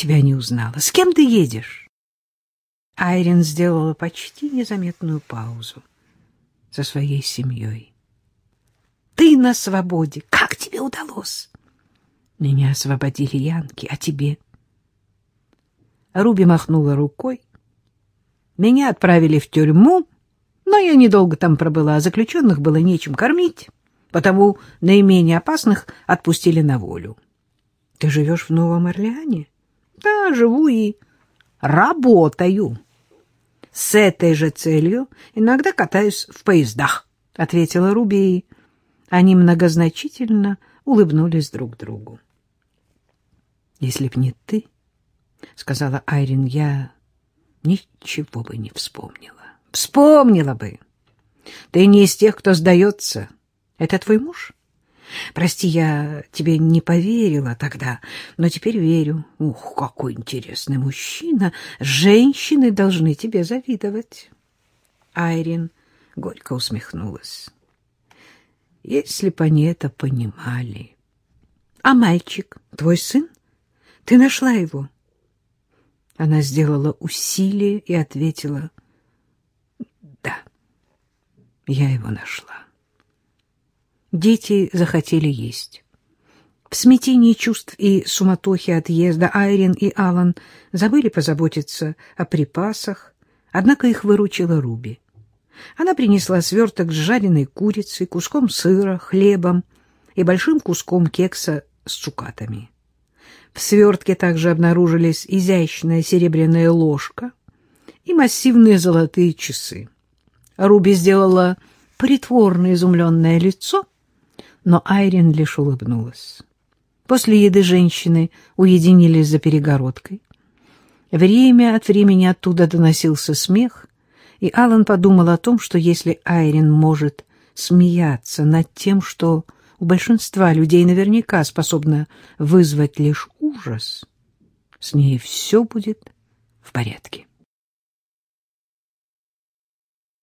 тебя не узнала. С кем ты едешь? Айрин сделала почти незаметную паузу со своей семьей. Ты на свободе. Как тебе удалось? Меня освободили янки, а тебе? Руби махнула рукой. Меня отправили в тюрьму, но я недолго там пробыла, а заключенных было нечем кормить, потому наименее опасных отпустили на волю. Ты живешь в Новом Орлеане? Да, живу и работаю. С этой же целью иногда катаюсь в поездах, — ответила Руби, и они многозначительно улыбнулись друг другу. — Если б не ты, — сказала Айрин, — я ничего бы не вспомнила. — Вспомнила бы. Ты не из тех, кто сдается. Это твой муж? Прости, я тебе не поверила тогда, но теперь верю. Ух, какой интересный мужчина! Женщины должны тебе завидовать. Айрин горько усмехнулась. Если бы они это понимали. А мальчик, твой сын? Ты нашла его? Она сделала усилие и ответила. Да, я его нашла. Дети захотели есть. В смятении чувств и суматохе отъезда Айрин и Алан забыли позаботиться о припасах, однако их выручила Руби. Она принесла сверток с жареной курицей, куском сыра, хлебом и большим куском кекса с цукатами. В свертке также обнаружились изящная серебряная ложка и массивные золотые часы. Руби сделала притворно изумленное лицо — но Айрин лишь улыбнулась. После еды женщины уединились за перегородкой. Время от времени оттуда доносился смех, и Алан подумал о том, что если Айрин может смеяться над тем, что у большинства людей наверняка способно вызвать лишь ужас, с ней все будет в порядке.